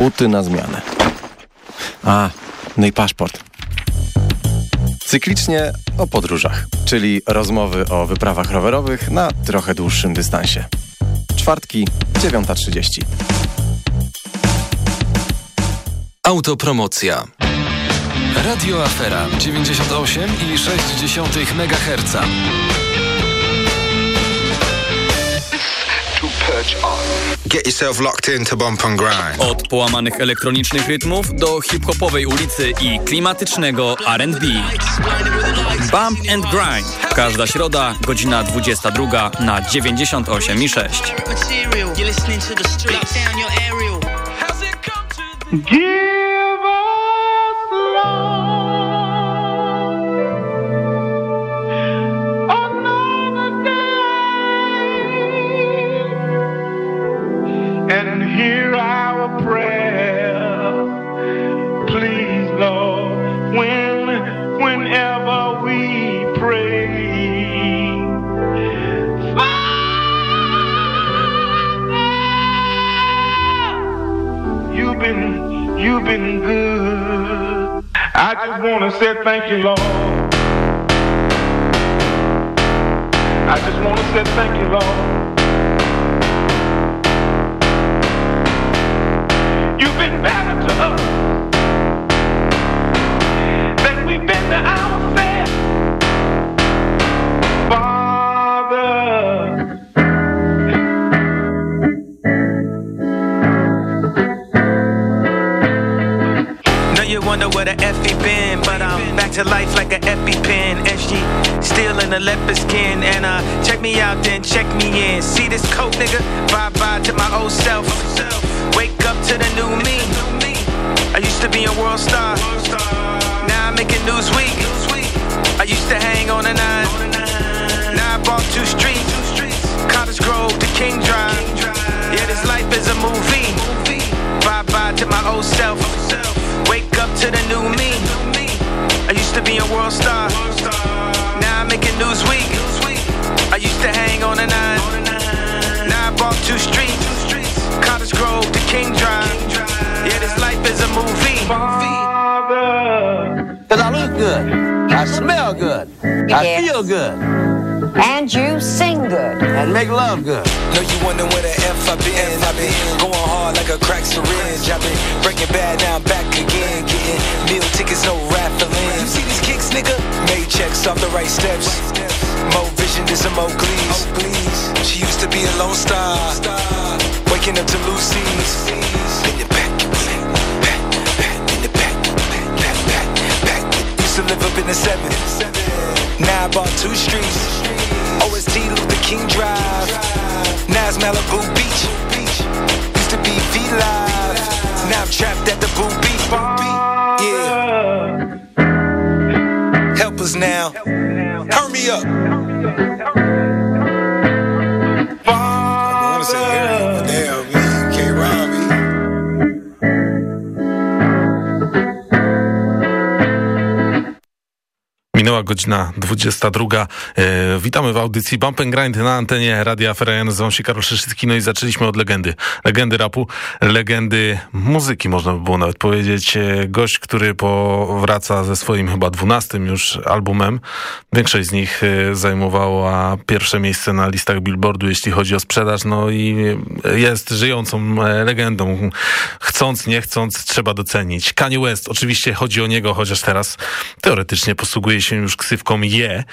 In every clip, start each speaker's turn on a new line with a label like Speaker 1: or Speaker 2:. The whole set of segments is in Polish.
Speaker 1: Buty na zmianę. A, no i paszport. Cyklicznie o podróżach, czyli rozmowy o wyprawach rowerowych na trochę dłuższym dystansie. Czwartki, 9.30.
Speaker 2: Autopromocja. Radio Afera 98,6 MHz.
Speaker 3: Get yourself locked in to bump and grind.
Speaker 4: Od połamanych elektronicznych rytmów do hip-hopowej ulicy i klimatycznego R&B. Bump and Grind. Każda środa, godzina 22 na 98 i 6.
Speaker 5: Give been, good. I just want to say thank you, Lord. I just want to say thank you, Lord.
Speaker 6: Leopard skin, and uh, check me out, then check me in. See this coat, nigga? Bye bye to my old self. Wake up to the new me. I used to be a world star. Now I'm making Newsweek. I used to hang on the nine. Now I bought two streets. Cottage Grove to King Drive. Yeah, this life is a movie. Bye bye to my old self. Wake up to the new me. I used to be a world star. Now I'm making Newsweek. I used to hang on the nine. Now I bought two streets. Cottage Grove to King Drive. Yeah, this life is a movie.
Speaker 5: Father.
Speaker 7: Cause I look good. I smell good. I
Speaker 8: Yes.
Speaker 7: feel good.
Speaker 8: And you sing good.
Speaker 7: And make love good.
Speaker 3: Know you wondering where the F I been. I been going hard like a crack syringe. I been breaking bad, now I'm back again. Getting meal tickets, no raffling. Nigga? Made checks off the right steps. More vision than some Oakleys. She used to be a lone star. Waking up to Lucy's. In the back, back, back, in the back, back, back, back. Used to live up in the seven. Now I bought two streets. OST Luther King Drive. Now it's Malibu Beach. Used to be V Live. Now I'm trapped at the Boo Beat. Us now. Turn me up.
Speaker 9: Minęła godzina 22. E, witamy w audycji Bump and Grind na antenie Radia Afera. Nazywam się Karol Szyszycki, no i zaczęliśmy od legendy. Legendy rapu, legendy muzyki, można by było nawet powiedzieć. E, gość, który powraca ze swoim chyba dwunastym już albumem. Większość z nich e, zajmowała pierwsze miejsce na listach Billboardu, jeśli chodzi o sprzedaż, no i jest żyjącą e, legendą. Chcąc, nie chcąc, trzeba docenić. Kanye West, oczywiście chodzi o niego, chociaż teraz teoretycznie posługuje się już ksywką Je.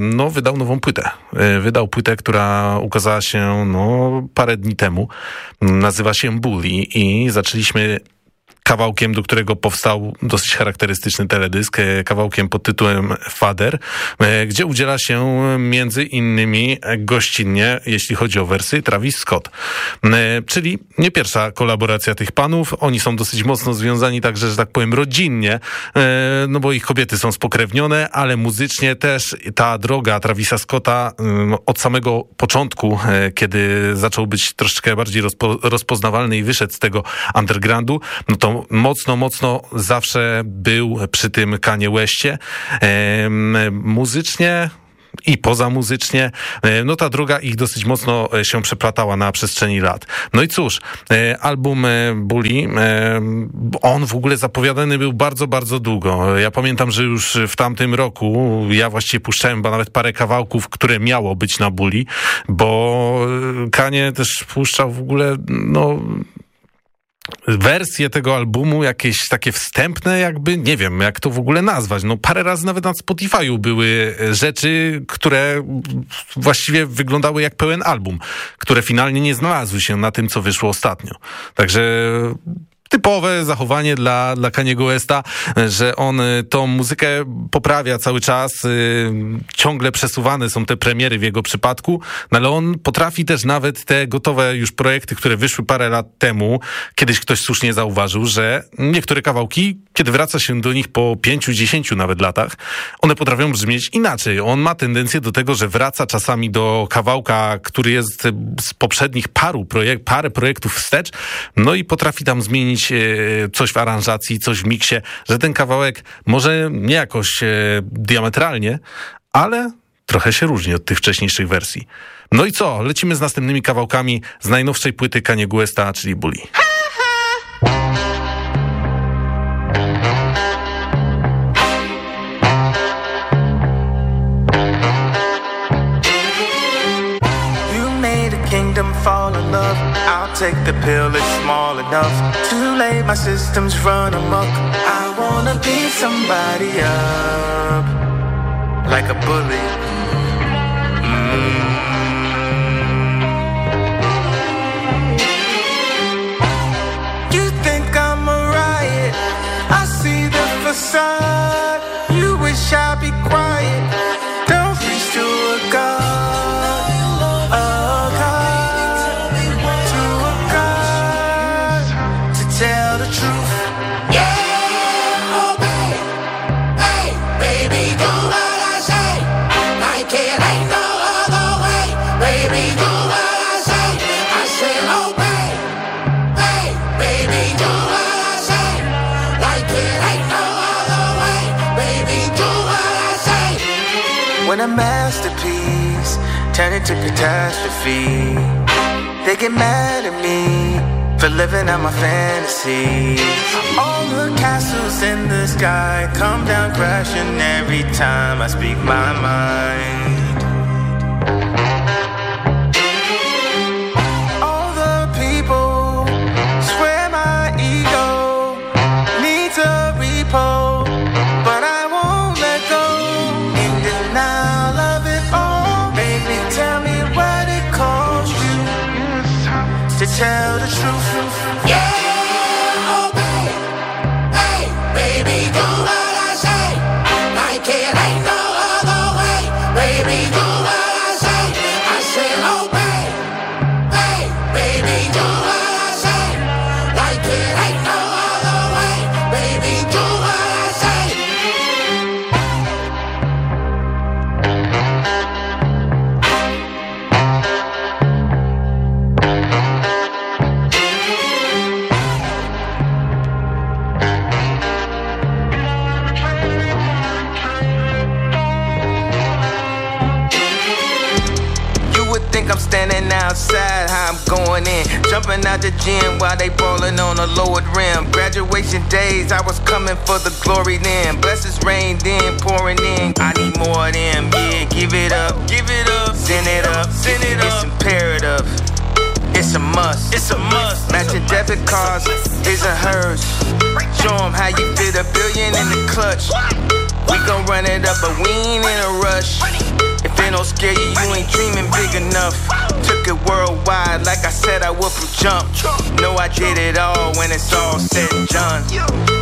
Speaker 9: No, wydał nową płytę. E, Wydał płytę, która ukazała się no, parę dni temu. Nazywa się Bully i zaczęliśmy kawałkiem, do którego powstał dosyć charakterystyczny teledysk, e, kawałkiem pod tytułem Father, e, gdzie udziela się między innymi gościnnie, jeśli chodzi o wersy, Travis Scott. E, Czyli nie pierwsza kolaboracja tych panów. Oni są dosyć mocno związani także, że tak powiem, rodzinnie, e, no bo ich kobiety są spokrewnione, ale muzycznie też ta droga Travisa Scotta od samego początku, e, kiedy zaczął być troszeczkę bardziej rozpo, rozpoznawalny i wyszedł z tego undergroundu, no to mocno, mocno zawsze był przy tym Kanye Westie. Muzycznie i pozamuzycznie. E, no ta druga ich dosyć mocno się przeplatała na przestrzeni lat. No i cóż, album Bully, on w ogóle zapowiadany był bardzo, bardzo długo. Ja pamiętam, że już w tamtym roku ja właściwie puszczałem nawet parę kawałków, które miało być na Bully, bo Kanie też puszczał w ogóle, no wersje tego albumu, jakieś takie wstępne jakby, nie wiem jak to w ogóle nazwać. No parę razy nawet na Spotify'u były rzeczy, które właściwie wyglądały jak pełen album, które finalnie nie znalazły się na tym, co wyszło ostatnio. Także typowe zachowanie dla, dla Kaniego Westa, że on y, tą muzykę poprawia cały czas, y, ciągle przesuwane są te premiery w jego przypadku, no ale on potrafi też nawet te gotowe już projekty, które wyszły parę lat temu, kiedyś ktoś słusznie zauważył, że niektóre kawałki, kiedy wraca się do nich po pięciu, dziesięciu nawet latach, one potrafią brzmieć inaczej. On ma tendencję do tego, że wraca czasami do kawałka, który jest z poprzednich paru projekt, parę projektów wstecz, no i potrafi tam zmienić zmienić e, coś w aranżacji, coś w miksie, że ten kawałek może nie jakoś e, diametralnie, ale trochę się różni od tych wcześniejszych wersji. No i co? Lecimy z następnymi kawałkami z najnowszej płyty Kanye Guesta, czyli Bully.
Speaker 6: Take the pill, it's small enough. Too late, my systems run amok. I wanna beat somebody up like a bully. Masterpiece turn into catastrophe. They get mad at me for living out my fantasies. All the castles in the sky come down crashing every time I speak my mind. Gym while they ballin' on a lowered rim. Graduation days, I was coming for the glory then. Blessings rained in, pouring in. I need more of them, yeah. Give it up, give it up, send it up, send it up. It's imperative. It's a must. It's a must. Matching debit cards, his and hers. Show them how you fit a billion in the clutch. We gon' run it up, but we ain't in a rush. If it don't scare you, you ain't dreaming big enough. It worldwide, like I said, I would from jump. Know I did it all when it's all said and done.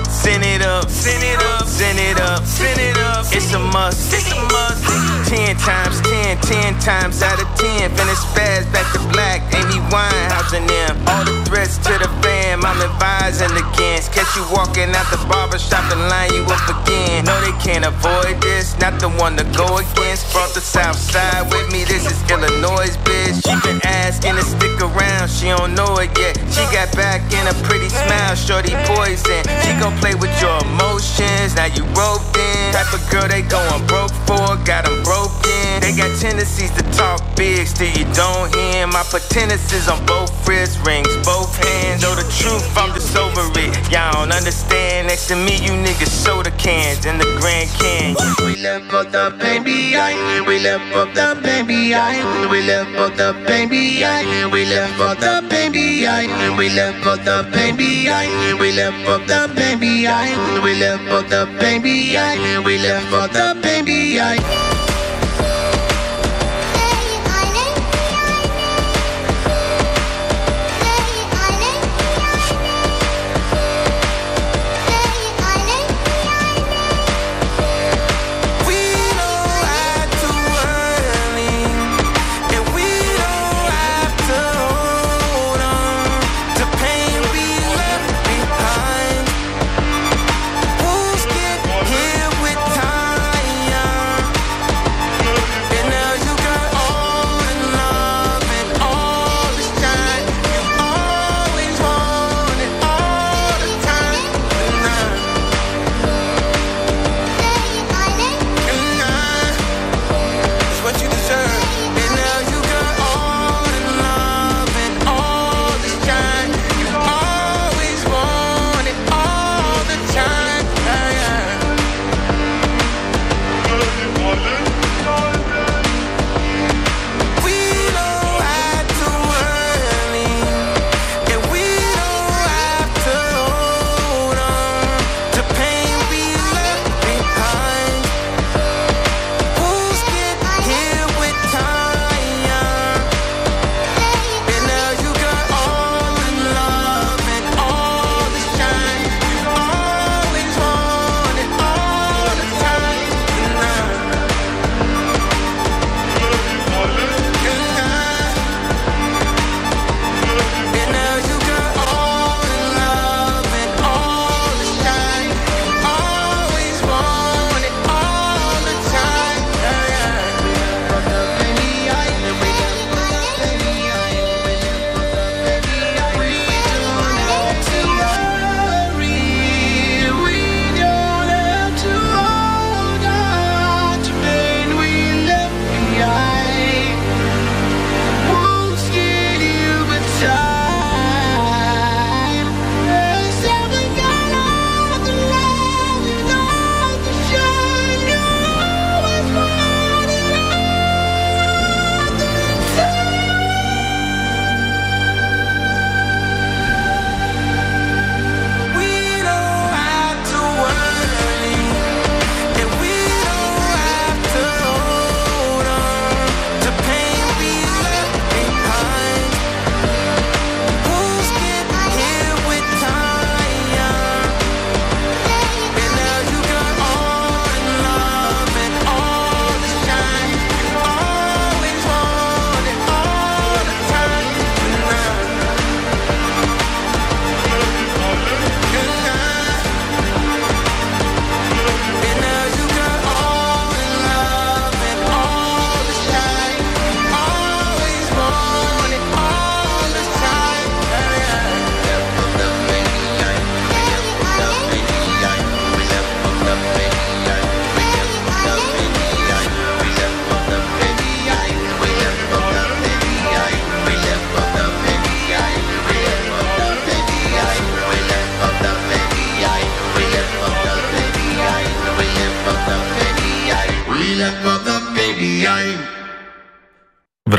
Speaker 6: Send it up, send it up, send it up, send it up. It's a must, it's a must. Ten times ten, ten times out of ten. Finish fast, back to black. Amy Winehouse and them. All the threats to the fam, I'm advising against. Catch you walking out the barbershop and line you up again. No, they can't avoid this, not the one to go against. Brought the south side with me, this is Illinois, bitch. She been asking to stick around, she don't know it yet. She got back in a pretty smile, shorty poison. She gon' play with your emotions
Speaker 10: emotions. Now you roped in. Type of girl they going broke for, got them broken. They got tendencies to talk big, still you don't hear. My potencies on both wrist rings, both hands. Know the truth, I'm just over it. Y'all don't understand. Next to me, you niggas soda cans in the Grand Canyon.
Speaker 6: We left for the baby, I we left for the baby, I we left for the baby, I we left for the baby, I we left for the baby, I we left for the baby, I we left for the baby, I we left for the baby, I.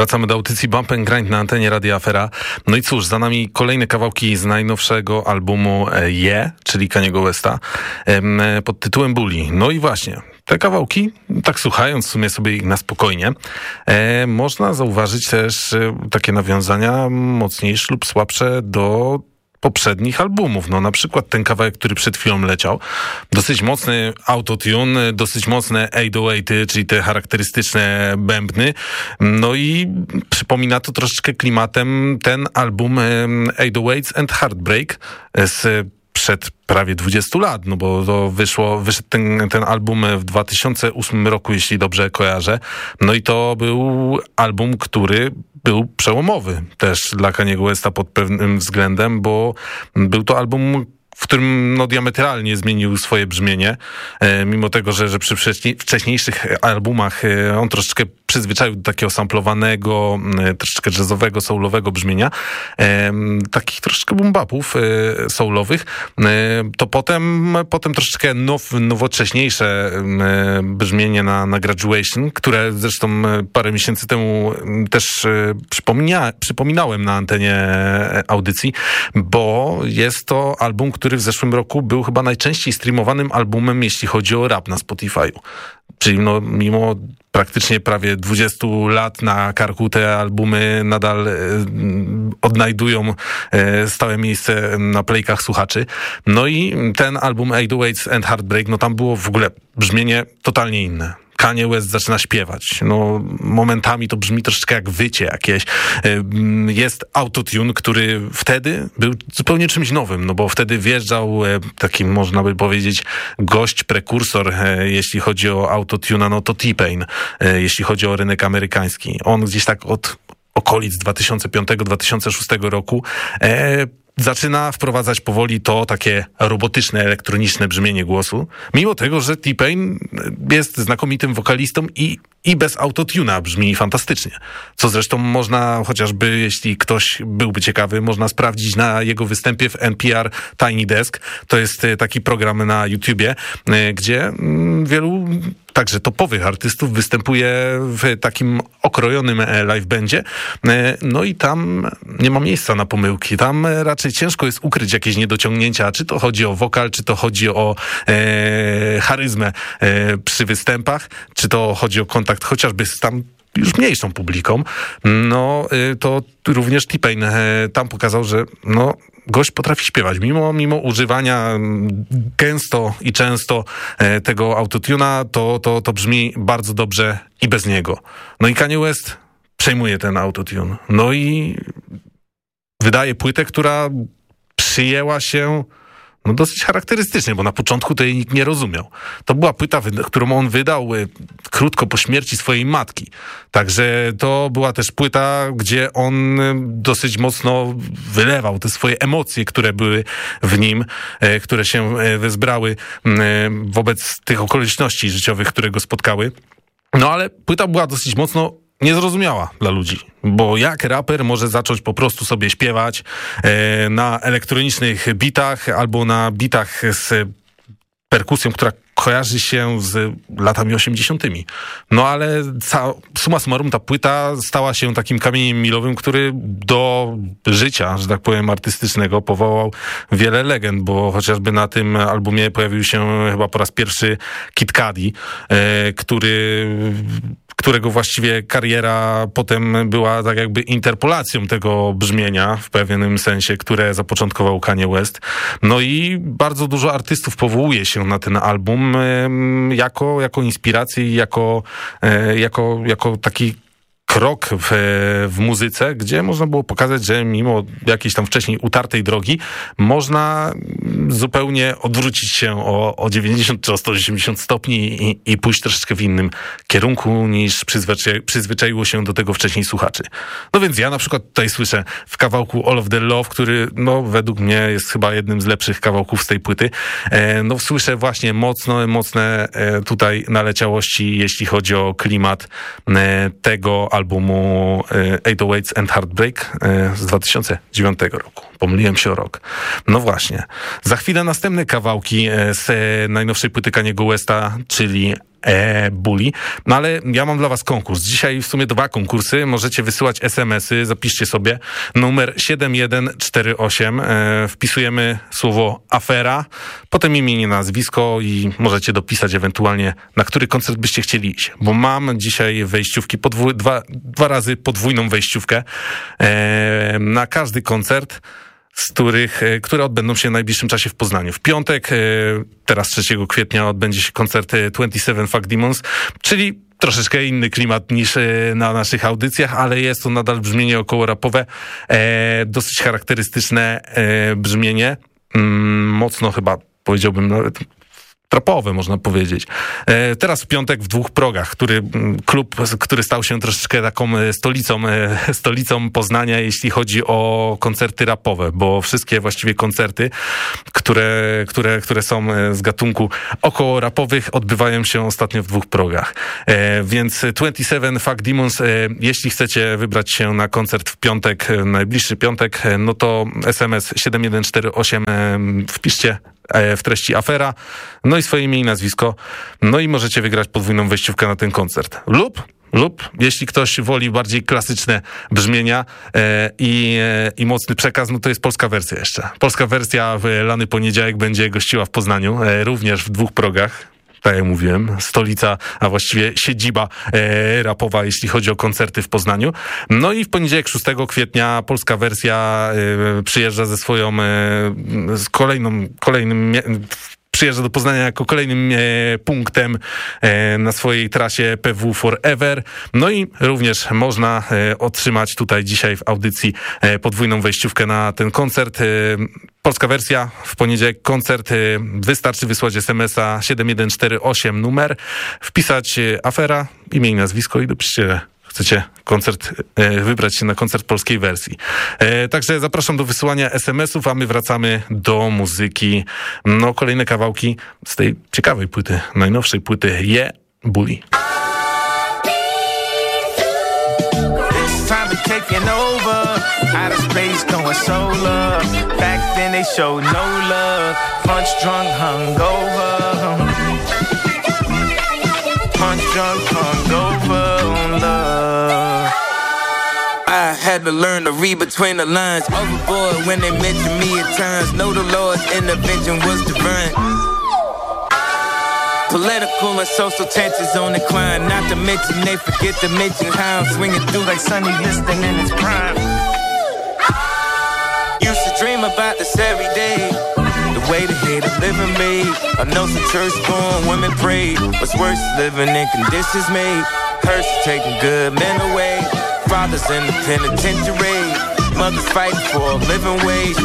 Speaker 9: Wracamy do audycji Bump and Grind na antenie Radia Afera. No i cóż, za nami kolejne kawałki z najnowszego albumu e, Je, czyli Kaniego Westa, e, pod tytułem Bully. No i właśnie, te kawałki, tak słuchając w sumie sobie ich na spokojnie, e, można zauważyć też takie nawiązania mocniejsze lub słabsze do poprzednich albumów. No na przykład ten kawałek, który przed chwilą leciał. Dosyć mocny autotune, dosyć mocne 808, czyli te charakterystyczne bębny. No i przypomina to troszeczkę klimatem ten album 808 and Heartbreak z przed prawie 20 lat, no bo to wyszło, wyszedł ten, ten album w 2008 roku, jeśli dobrze kojarzę. No i to był album, który był przełomowy też dla Kaniego Westa pod pewnym względem, bo był to album w którym no, diametralnie zmienił swoje brzmienie, e, mimo tego, że, że przy wcześniejszych albumach e, on troszeczkę przyzwyczaił do takiego samplowanego, e, troszeczkę jazzowego, soulowego brzmienia, takich troszeczkę bumbapów soulowych, to potem, potem troszeczkę now, nowocześniejsze brzmienie na, na Graduation, które zresztą parę miesięcy temu też przypomina, przypominałem na antenie audycji, bo jest to album, który w zeszłym roku był chyba najczęściej streamowanym albumem, jeśli chodzi o rap na Spotify'u. Czyli no, mimo praktycznie prawie 20 lat na karku te albumy nadal e, odnajdują e, stałe miejsce na playkach słuchaczy. No i ten album 808 and Heartbreak, no tam było w ogóle brzmienie totalnie inne. Kanye West zaczyna śpiewać. No, momentami to brzmi troszeczkę jak wycie jakieś. E, jest autotune, który wtedy był zupełnie czymś nowym, no bo wtedy wjeżdżał e, taki, można by powiedzieć, gość, prekursor, e, jeśli chodzi o autotuna, no to T-Pain, jeśli chodzi o rynek amerykański. On gdzieś tak od okolic 2005-2006 roku zaczyna wprowadzać powoli to takie robotyczne, elektroniczne brzmienie głosu, mimo tego, że T-Pain jest znakomitym wokalistą i, i bez autotuna brzmi fantastycznie. Co zresztą można, chociażby jeśli ktoś byłby ciekawy, można sprawdzić na jego występie w NPR Tiny Desk. To jest e, taki program na YouTubie, e, gdzie mm, wielu także topowych artystów występuje w takim okrojonym e, live bandzie. No i tam nie ma miejsca na pomyłki. Tam raczej ciężko jest ukryć jakieś niedociągnięcia, czy to chodzi o wokal, czy to chodzi o e, charyzmę e, przy występach, czy to chodzi o kontakt chociażby z tam już mniejszą publiką, no e, to również T-Pain tam pokazał, że no gość potrafi śpiewać, mimo, mimo używania mm, gęsto i często e, tego autotuna, to, to, to brzmi bardzo dobrze i bez niego. No i Kanye West przejmuje ten autotune. No i wydaje płytę, która przyjęła się no dosyć charakterystycznie, bo na początku to jej nikt nie rozumiał. To była płyta, którą on wydał e, krótko po śmierci swojej matki. Także to była też płyta, gdzie on e, dosyć mocno wylewał te swoje emocje, które były w nim, e, które się wezbrały wobec tych okoliczności życiowych, które go spotkały. No ale płyta była dosyć mocno niezrozumiała dla ludzi. Bo jak raper może zacząć po prostu sobie śpiewać e, na elektronicznych bitach albo na bitach z perkusją, która kojarzy się z latami 80. No ale ca, suma summarum ta płyta stała się takim kamieniem milowym, który do życia, że tak powiem, artystycznego powołał wiele legend, bo chociażby na tym albumie pojawił się chyba po raz pierwszy Kid Cudi, e, który którego właściwie kariera potem była tak jakby interpolacją tego brzmienia w pewnym sensie, które zapoczątkował Kanye West. No i bardzo dużo artystów powołuje się na ten album jako, jako inspirację i jako, e, jako, jako taki krok w, w muzyce, gdzie można było pokazać, że mimo jakiejś tam wcześniej utartej drogi, można zupełnie odwrócić się o, o 90 czy o 180 stopni i, i pójść troszeczkę w innym kierunku niż przyzwyczai, przyzwyczaiło się do tego wcześniej słuchaczy. No więc ja na przykład tutaj słyszę w kawałku All of the Love, który no według mnie jest chyba jednym z lepszych kawałków z tej płyty, e, no słyszę właśnie mocno, mocne e, tutaj naleciałości, jeśli chodzi o klimat e, tego albumu 808 and Heartbreak z 2009 roku. Pomyliłem się o rok. No właśnie. Za chwilę następne kawałki e, z e, najnowszej płyty Kaniego Westa, czyli e, Bully. No ale ja mam dla was konkurs. Dzisiaj w sumie dwa konkursy. Możecie wysyłać SMS-y. Zapiszcie sobie numer 7148. E, wpisujemy słowo afera, potem imię, nazwisko i możecie dopisać ewentualnie na który koncert byście chcieli iść. Bo mam dzisiaj wejściówki, podwój, dwa, dwa razy podwójną wejściówkę e, na każdy koncert z których, e, które odbędą się w najbliższym czasie w Poznaniu. W piątek, e, teraz 3 kwietnia, odbędzie się koncert 27 Fuck Demons, czyli troszeczkę inny klimat niż e, na naszych audycjach, ale jest to nadal brzmienie około rapowe, dosyć charakterystyczne brzmienie, mm, mocno chyba powiedziałbym nawet
Speaker 6: trapowe, można powiedzieć. E, teraz w piątek w dwóch progach, który klub, który stał się troszeczkę taką e, stolicą, e, stolicą Poznania, jeśli chodzi o koncerty rapowe, bo wszystkie właściwie koncerty, które, które, które są z gatunku około rapowych, odbywają się ostatnio w dwóch progach. Więc 27 Fuck Demons, jeśli chcecie wybrać się na koncert w piątek, najbliższy piątek, no to SMS 7148 wpiszcie w treści afera, no i swoje imię i nazwisko, no i możecie wygrać podwójną wejściówkę na ten koncert. Lub lub jeśli ktoś woli bardziej klasyczne brzmienia e, i, e, i mocny przekaz, no to jest polska wersja jeszcze. Polska wersja w lany poniedziałek będzie gościła w Poznaniu, e, również w dwóch progach tak jak mówiłem, stolica, a właściwie siedziba e, rapowa, jeśli chodzi o koncerty w Poznaniu. No i w poniedziałek 6 kwietnia polska wersja e, przyjeżdża ze swoją, e, z kolejną, kolejnym przyjeżdża do Poznania jako kolejnym e, punktem e, na swojej trasie PW Forever. No i również można e, otrzymać tutaj dzisiaj w audycji podwójną wejściówkę na ten koncert. Polska wersja, w poniedziałek koncert. Wystarczy wysłać SMS-a 7148 numer, wpisać afera, imię i nazwisko i dopiszcie chcecie koncert, e, wybrać się na koncert polskiej wersji. E, także zapraszam do wysyłania SMS-ów, a my wracamy do muzyki. No, kolejne kawałki z tej ciekawej płyty, najnowszej płyty Je yeah, Bully. taking over. Out of space, going solar. Back then they showed no love. Punch drunk, hungover. Punch drunk, hungover I had to learn to read between the lines. Overboard when they mention me at times. Know the Lord's intervention was divine. Political and social tensions on the climb. Not to mention they forget to mention how I'm swinging through like Sonny Liston in his prime. Used to dream about this every day. The way the haters living made. I know some church going women pray. What's worse, living in conditions made. Hearse taking good men away. Fathers in the penitentiary. Mothers fighting for a living wage.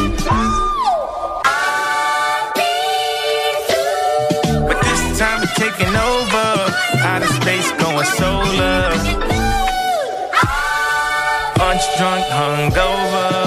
Speaker 6: But this time it's taking over. Out of space going solar. Punch drunk, hungover.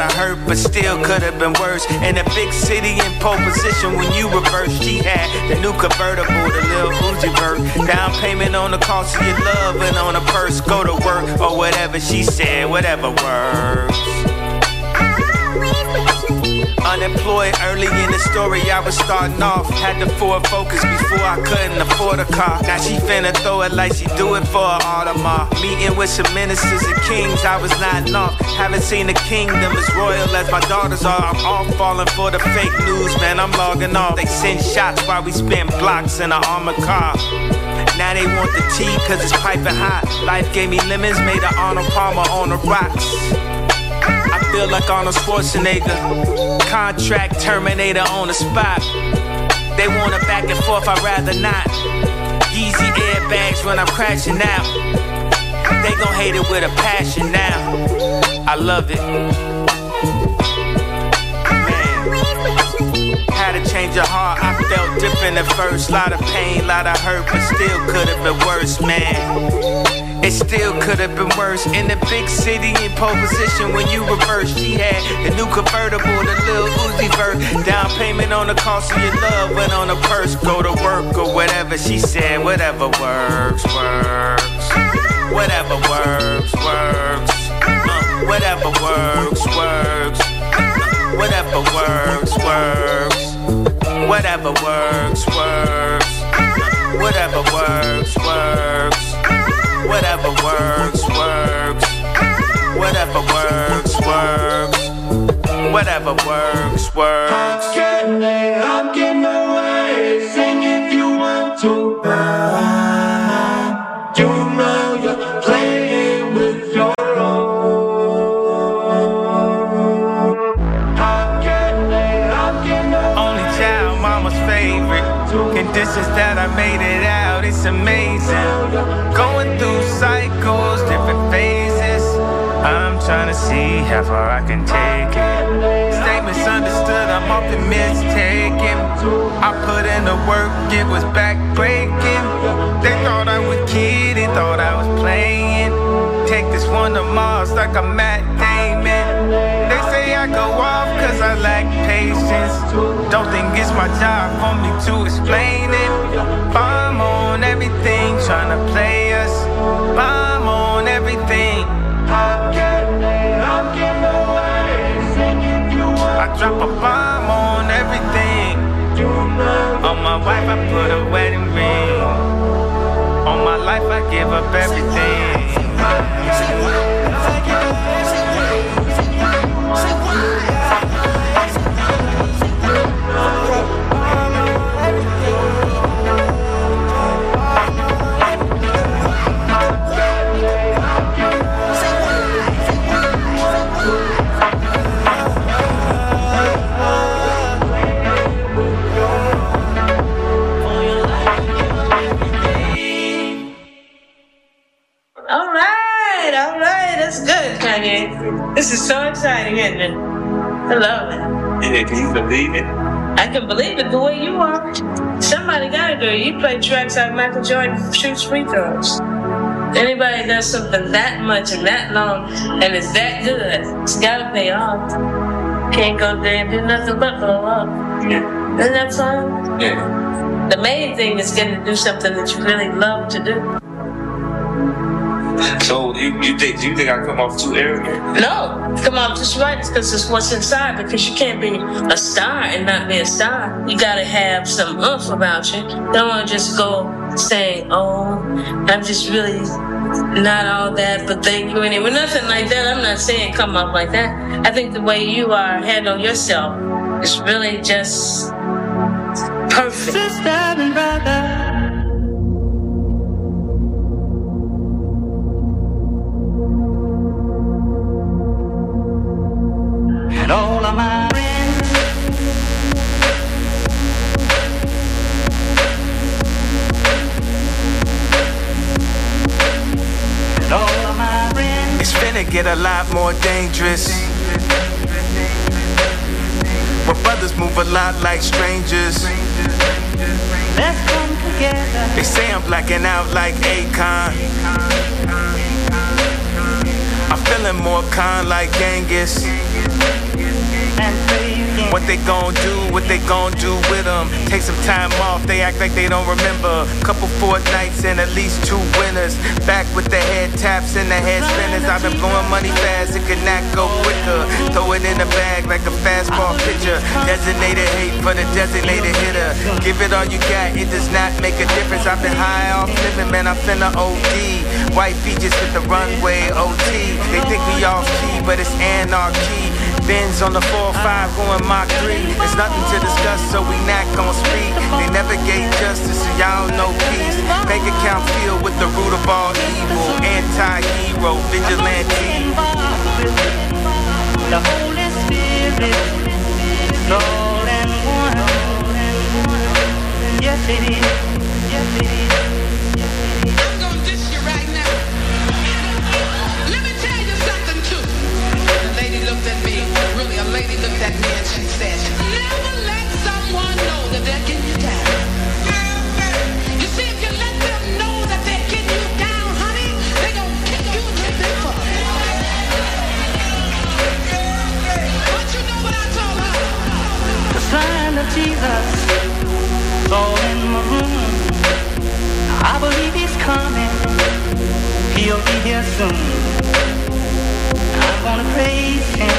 Speaker 6: Of hurt, but still could have been worse. In a big city in pole position when you reverse, she had the new convertible, the little Uzi Vert. Down payment on the cost of your love and on a purse. Go to work or whatever she said, whatever works. Unemployed early in the story, I was starting off. Had to forward focus before I couldn't afford a car. Now she finna throw it like she do it for an Audemars. Meeting with some ministers and kings, I was not off. Haven't seen the kingdom as royal as my daughters are. I'm all falling for the fake news, man. I'm logging off. They send shots while we spin blocks in an armored car. Now they want the tea cause it's piping hot. Life gave me lemons, made an Arnold Palmer on the rocks. Feel like Arnold Schwarzenegger. Contract terminator on the spot. They want it back and forth, I'd rather not. Easy airbags when I'm crashing out. They gon' hate it with a passion now. I love it. Man, had to change your heart. I felt different at first. Lot of pain, lot of hurt, but still could have been worse, man. It still could have been worse. In the big city in pole position when you reverse. She had the new convertible, the little Uzi vert. Down payment on the cost of your love, went on a purse. Go to work or whatever. She said, whatever works, works. Whatever works, works. Uh, whatever works, works. Whatever works, works. Whatever works, works. Whatever works, works. Whatever works, works. Whatever works, works. Whatever works, works.
Speaker 11: I'm getting, I'm getting away. Sing if you want to. You know you're playing with your own. Away.
Speaker 6: Only child, mama's favorite. Conditions that I made it out, it's amazing. Trying to see how far I can take it. Stay misunderstood, I'm often mistaken. I put in the work, it was backbreaking. They thought I was kidding, thought I was playing. Take this one to Mars like I'm Matt Damon. They say I go off cause I lack patience. Don't think it's my job for me to explain it. Bomb on everything, trying to play us. Bomb on everything.
Speaker 11: I'm
Speaker 6: drop a bomb on everything. On my wife, I put a wedding ring. On my life, I give up everything.
Speaker 12: All so exciting, isn't it? I love it.
Speaker 13: Yeah, can you believe it?
Speaker 12: I can believe it the way you are. Somebody gotta do it. You play tracks like Michael Jordan shoots free throws. Anybody does something that much and that long and it's that good, it's gotta pay off. Can't go there and do nothing but blow up.
Speaker 13: Yeah.
Speaker 12: Isn't that fun?
Speaker 13: Yeah.
Speaker 12: The main thing is getting to do something that you really love to do.
Speaker 13: So you you think do you think I come off too arrogant?
Speaker 12: No, come off just right. Because it's what's inside. Because you can't be a star and not be a star. You gotta have some oomph about you. Don't want to just go saying, "Oh, I'm just really not all that," but thank you anyway. Nothing like that. I'm not saying come off like that. I think the way you are handle yourself is really just perfect.
Speaker 11: Sister and brother.
Speaker 6: Get a lot more dangerous. Where brothers move a lot like strangers.
Speaker 11: Let's come together.
Speaker 6: They say I'm blacking out like Akon. I'm feeling more con like Genghis.
Speaker 11: And say you can.
Speaker 6: What they gon' do, what they gon' do with them. Take some time off, they act like they don't remember. Couple fortnights and at least two winners. Back with the head taps and the head spinners. I've been blowing money fast, it could not go quicker. Throw it in the bag like a fastball pitcher. Designated hate for the designated hitter. Give it all you got, it does not make a difference. I've been high off living, man, I'm finna OD. White features hit the runway OT. They think we off key, but it's anarchy. Benz on the 4-5 going Mach 3. It's nothing to discuss, so we not gon' speak. They never gave justice, so y'all know peace. Bank account filled with the root of all evil. Anti-hero, vigilante.
Speaker 11: The Holy Spirit all in one. Yes, it is. Yes, it is.
Speaker 14: Lady looked at me and she said, Never let someone know that they're getting you down. You see, if you let them know that they're getting you down, honey, they gonna kick you. But you know what I told her?
Speaker 11: The sign of Jesus all in my room. I believe he's coming. He'll be here soon. I'm gonna praise him.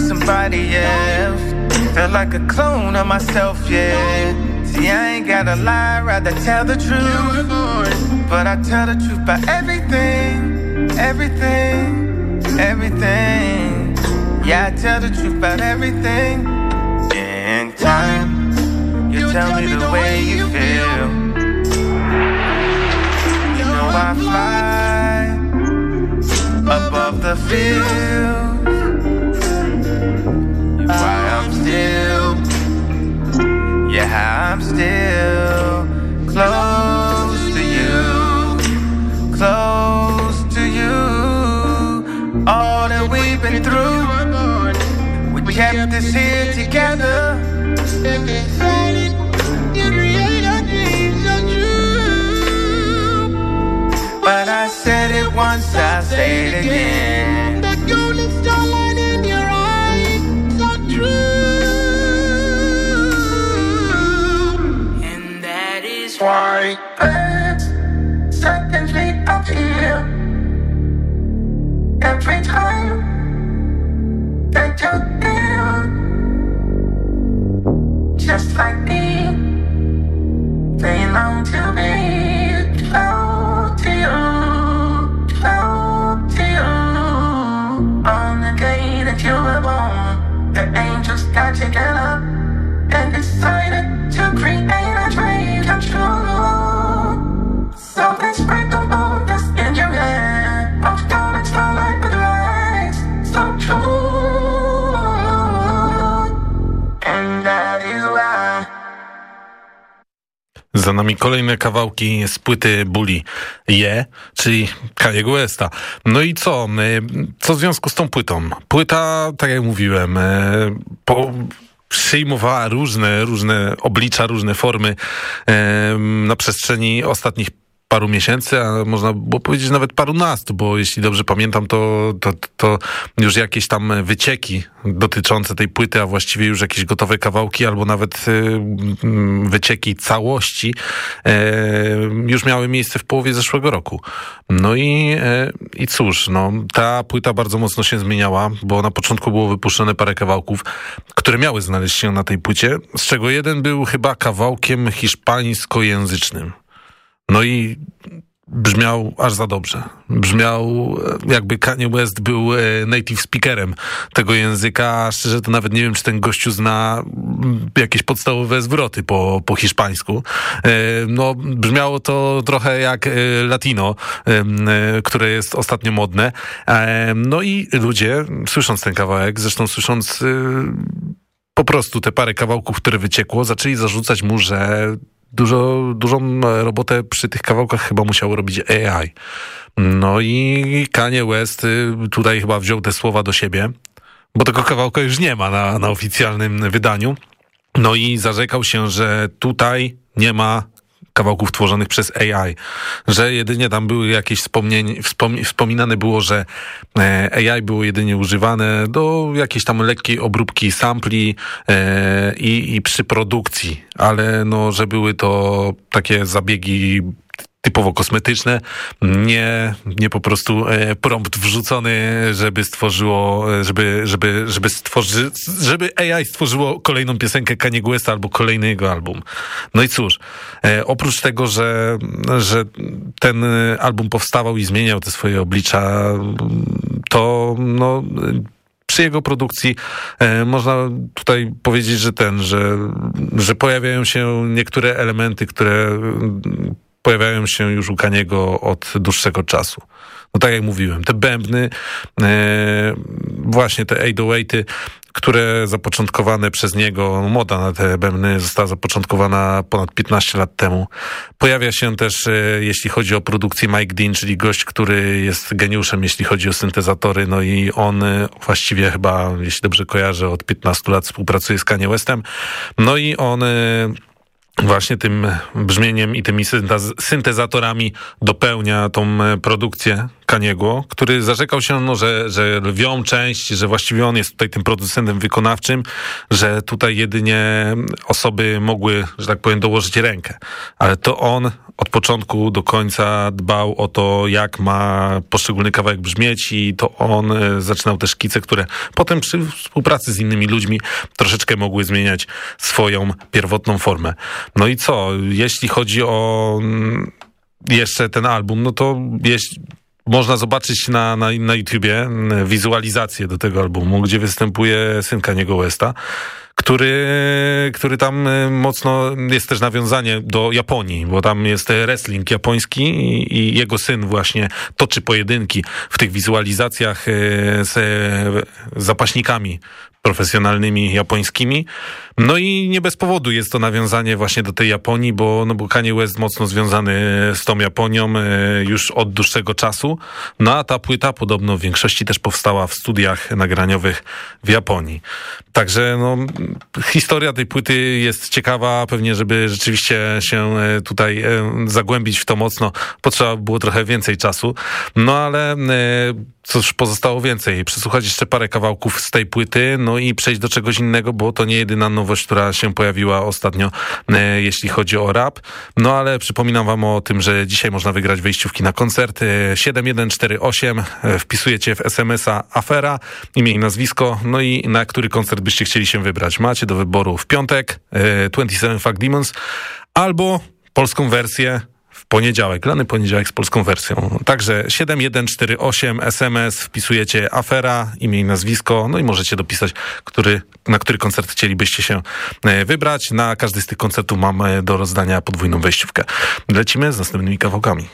Speaker 6: somebody else. Feel like a clone of myself, yeah. See, I ain't gotta lie, rather tell the truth. But I tell the truth about everything, everything, everything. Yeah, I tell the truth about everything. In time, you tell me the way you feel. You know I fly above the field. Why I'm still, yeah, I'm still close to you, close to you. All that we've been through, we kept this here together. But I said it once, I say it again. prince.
Speaker 9: Za nami kolejne kawałki z płyty Bully Je, czyli Kanye Westa. No i co? Co w związku z tą płytą? Płyta, tak jak mówiłem, e, po przyjmowała różne, różne oblicza, różne formy e, na przestrzeni ostatnich paru miesięcy, a można było powiedzieć nawet parunastu, bo jeśli dobrze pamiętam, to, to, to już jakieś tam wycieki dotyczące tej płyty, a właściwie już jakieś gotowe kawałki, albo nawet y, mm, wycieki całości e, już miały miejsce w połowie zeszłego roku. No i, e, i cóż, no, ta płyta bardzo mocno się zmieniała, bo na początku było wypuszczone parę kawałków, które miały znaleźć się na tej płycie, z czego jeden był chyba kawałkiem hiszpańskojęzycznym. No i brzmiał aż za dobrze. Brzmiał e, jakby Kanye West był e, native speakerem tego języka. Szczerze to nawet nie wiem, czy ten gościu zna mm, jakieś podstawowe zwroty po, po hiszpańsku. E, No, brzmiało to trochę jak latino, które jest ostatnio modne. No i ludzie, słysząc ten kawałek, zresztą słysząc po prostu te parę kawałków, które wyciekło, zaczęli zarzucać mu, że dużo, dużą robotę przy tych kawałkach chyba musiało robić AI. No i Kanye West y, tutaj chyba wziął te słowa do siebie, bo tego kawałka już nie ma na, na oficjalnym wydaniu. No i zarzekał się, że tutaj nie ma kawałków tworzonych przez AI, że jedynie tam były jakieś wspomnienie, wspom, wspominane było, że e, AI było jedynie używane do jakiejś tam lekkiej obróbki sampli e, i, i przy produkcji, ale no, że były to takie zabiegi typowo kosmetyczne, nie, nie po prostu e, prompt wrzucony, żeby stworzyło, e, żeby, żeby, żeby stworzy, żeby AI stworzyło kolejną piosenkę Kanye Westa albo kolejny jego album. No i cóż, e, oprócz tego, że, że ten album powstawał i zmieniał te swoje oblicza, to no przy jego produkcji e, można tutaj powiedzieć, że ten, że, że pojawiają się niektóre elementy, które pojawiają się już u Kaniego od dłuższego czasu. No tak jak mówiłem, te bębny, e, właśnie te 808-y, które zapoczątkowane przez niego, moda na te bębny została zapoczątkowana ponad 15 lat temu. Pojawia się też, e, jeśli chodzi o produkcję Mike Dean, czyli gość, który jest geniuszem, jeśli chodzi o syntezatory, no i on e, właściwie chyba, jeśli dobrze kojarzę, od 15 lat współpracuje z Kanye Westem. No i on e, właśnie tym brzmieniem i tymi syntez- syntezatorami dopełnia tą e, produkcję Kaniego, który zarzekał się, no, że, że lwią część, że właściwie on jest tutaj tym producentem wykonawczym, że tutaj jedynie osoby mogły, że tak powiem, dołożyć rękę. Ale to on od początku do końca dbał o to, jak ma poszczególny kawałek brzmieć i to on e, zaczynał te szkice, które potem przy współpracy z innymi ludźmi troszeczkę mogły zmieniać swoją pierwotną formę. No i co? Jeśli chodzi o mm, jeszcze ten album, no to jeśli można zobaczyć na, na, na YouTubie wizualizację do tego albumu, gdzie występuje syn Kaniego Westa który, który tam y, mocno jest też nawiązanie do Japonii, bo tam jest wrestling japoński i, i jego syn właśnie toczy pojedynki w tych wizualizacjach y, z zapaśnikami profesjonalnymi japońskimi. No i nie bez powodu jest to nawiązanie właśnie do tej Japonii, bo, no bo Kanye West mocno związany z tą Japonią e, już od dłuższego czasu. No a ta płyta podobno w większości też powstała w studiach nagraniowych w Japonii. Także no, historia tej płyty jest ciekawa, pewnie żeby rzeczywiście się e, tutaj e, zagłębić w to mocno, potrzeba było trochę więcej czasu. No ale cóż, pozostało więcej. Przesłuchać jeszcze parę kawałków z tej płyty, no i przejść do czegoś innego, bo to nie jedyna nowość, która się pojawiła ostatnio, e, jeśli chodzi o rap. No ale przypominam wam o tym, że dzisiaj można wygrać wejściówki na koncert. E, 7148, e, wpisujecie w SMS-a afera, imię i nazwisko, no i na który koncert byście chcieli się wybrać. Macie do wyboru w piątek e, 27 Fuck Demons albo polską wersję poniedziałek, lany poniedziałek z polską wersją. Także 7148 SMS, wpisujecie afera, imię i nazwisko, no i możecie dopisać, który, na który koncert chcielibyście się e, wybrać. Na każdy z tych koncertów mamy do rozdania podwójną wejściówkę. Lecimy z następnymi kawałkami.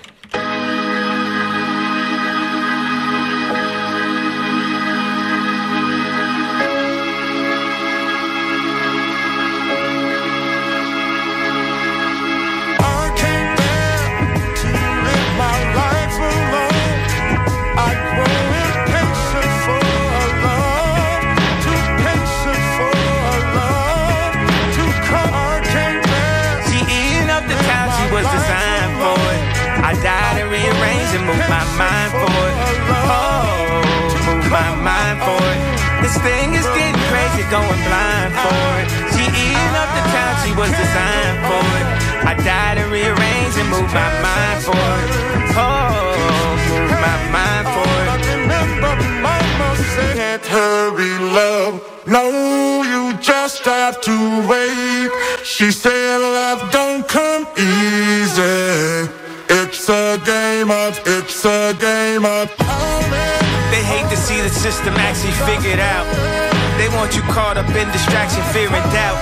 Speaker 6: move my mind for it. Oh, move my mind oh, for it. This thing is oh, getting crazy, oh,
Speaker 15: going blind for it. She eating up the town, she was designed for it. I died to rearrange and move my mind for it. Oh, move my mind for forward. Can't hurry love, no, you just have to wait. She said love don't come easy. It's a game of, it's a game of.
Speaker 6: They hate to see the system actually figured out. They want you caught up in distraction, fear and doubt.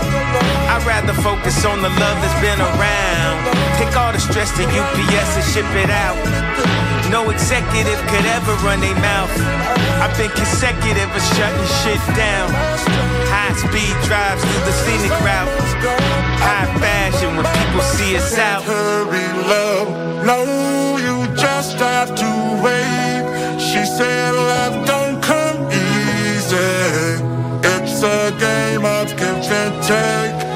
Speaker 6: I'd rather focus on the love that's been around. Take all the stress to UPS and ship it out. No executive could ever run their mouth. I've been consecutive of shutting shit down. High speed drives through the scenic route. High fashion when people see us out.
Speaker 10: Hurry, love. No, you just have to wait. She said, love don't come easy. It's a game of give and take.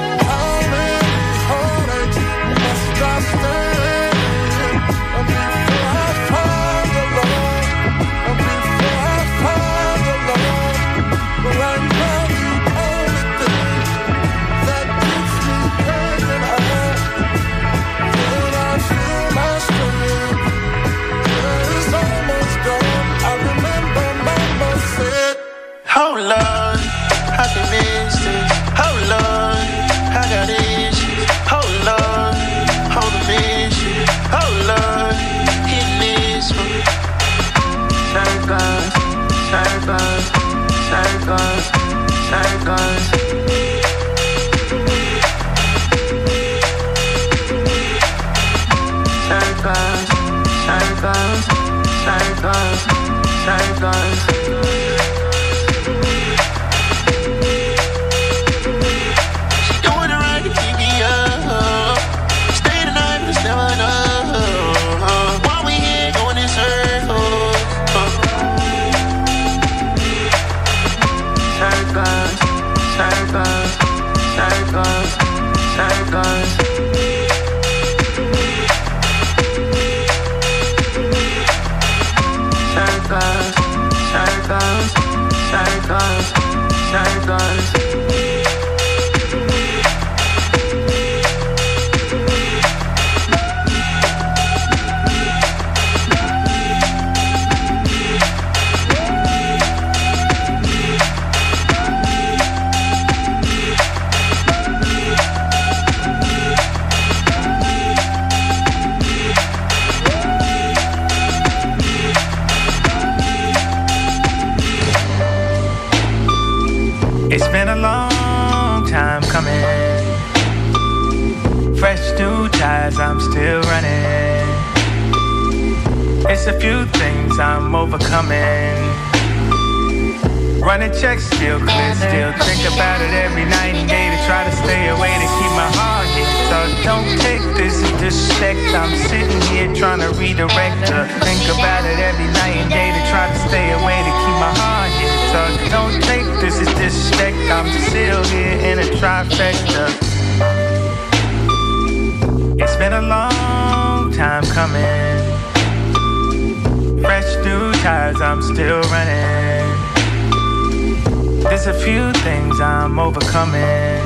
Speaker 6: Oh Lord, I can miss missed this? How long I got issues? Oh Lord, on the mission? Oh Lord, he needs me? Circles, circles, circles, circles. circles, circles, circles, circles. times, guns. times. I'm overcoming. Running checks still clear, still think about it every night and day to try to stay away to keep my heart hit. So don't take this disrespect. I'm sitting here trying to redirect her. Think about it every night and day to try to stay away to keep my heart hit. So don't take this as disrespect. I'm still here in a trifecta. It's been a long time coming. Fresh new tires, I'm still running. There's a few things I'm overcoming.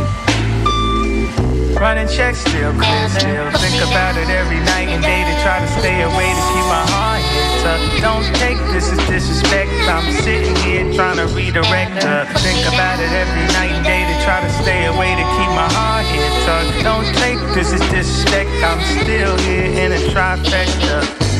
Speaker 6: Running checks still clear, still think about it every night and day to try to stay away to keep my heart hit. Don't take this as disrespect. I'm sitting here trying to redirect her. Think about it every night and day to try to stay away to keep my heart up. Don't take this as disrespect. I'm still here in a trifecta.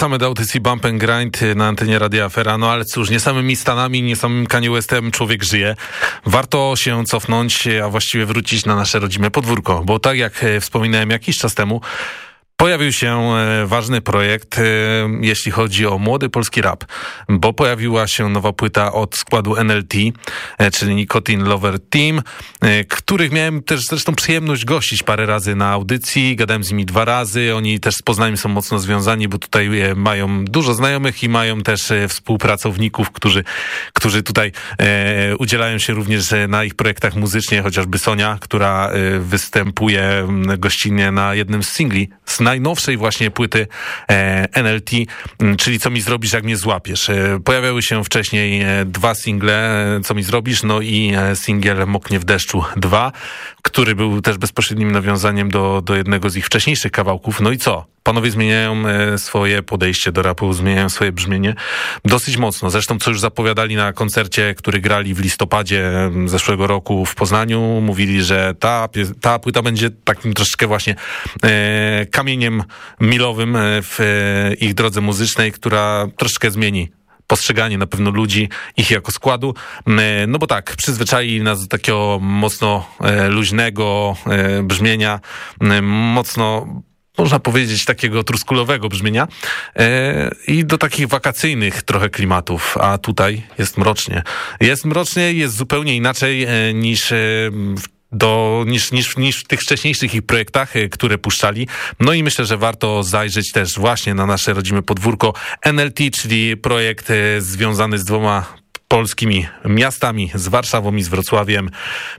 Speaker 9: Wracamy do audycji Bump and Grind na antenie Radia Afera. No ale cóż, nie samymi Stanami, nie samym Kanye Westem człowiek żyje. Warto się cofnąć, a właściwie wrócić na nasze rodzime podwórko, bo tak jak e, wspominałem jakiś czas temu, Pojawił się e, ważny projekt, e, jeśli chodzi o młody polski rap, bo pojawiła się nowa płyta od składu NLT, e, czyli Nicotine Lover Team, których miałem też zresztą przyjemność gościć parę razy na audycji, gadałem z nimi dwa razy, oni też z Poznaniem są mocno związani, bo tutaj mają dużo znajomych i mają też współpracowników, którzy, którzy tutaj udzielają się również na ich projektach muzycznie, chociażby Sonia, która występuje gościnnie na jednym z singli, najnowszej właśnie płyty e, NLT, czyli Co mi zrobisz, jak mnie złapiesz. E, pojawiały się wcześniej e, dwa single, Co mi zrobisz, no i singiel Moknie w deszczu 2, który był też bezpośrednim nawiązaniem do, do jednego z ich wcześniejszych kawałków. No i co? Panowie zmieniają swoje podejście do rapu, zmieniają swoje brzmienie dosyć mocno. Zresztą, co już zapowiadali na koncercie, który grali w listopadzie zeszłego roku w Poznaniu, mówili, że ta, ta płyta będzie takim troszeczkę właśnie e, kamieniem milowym w e, ich drodze muzycznej, która troszeczkę zmieni postrzeganie na pewno ludzi, ich jako składu. E, no bo tak, przyzwyczaili nas do takiego mocno e, luźnego brzmienia, mocno można powiedzieć, takiego truskulowego brzmienia i do takich wakacyjnych trochę klimatów, a tutaj jest mrocznie. Jest mrocznie, jest zupełnie inaczej niż w do, niż, niż, niż w tych wcześniejszych ich projektach, y, które puszczali. No i myślę, że warto zajrzeć też właśnie na nasze rodzime podwórko NLT, czyli projekt y, związany z dwoma polskimi miastami, z Warszawą i z Wrocławiem.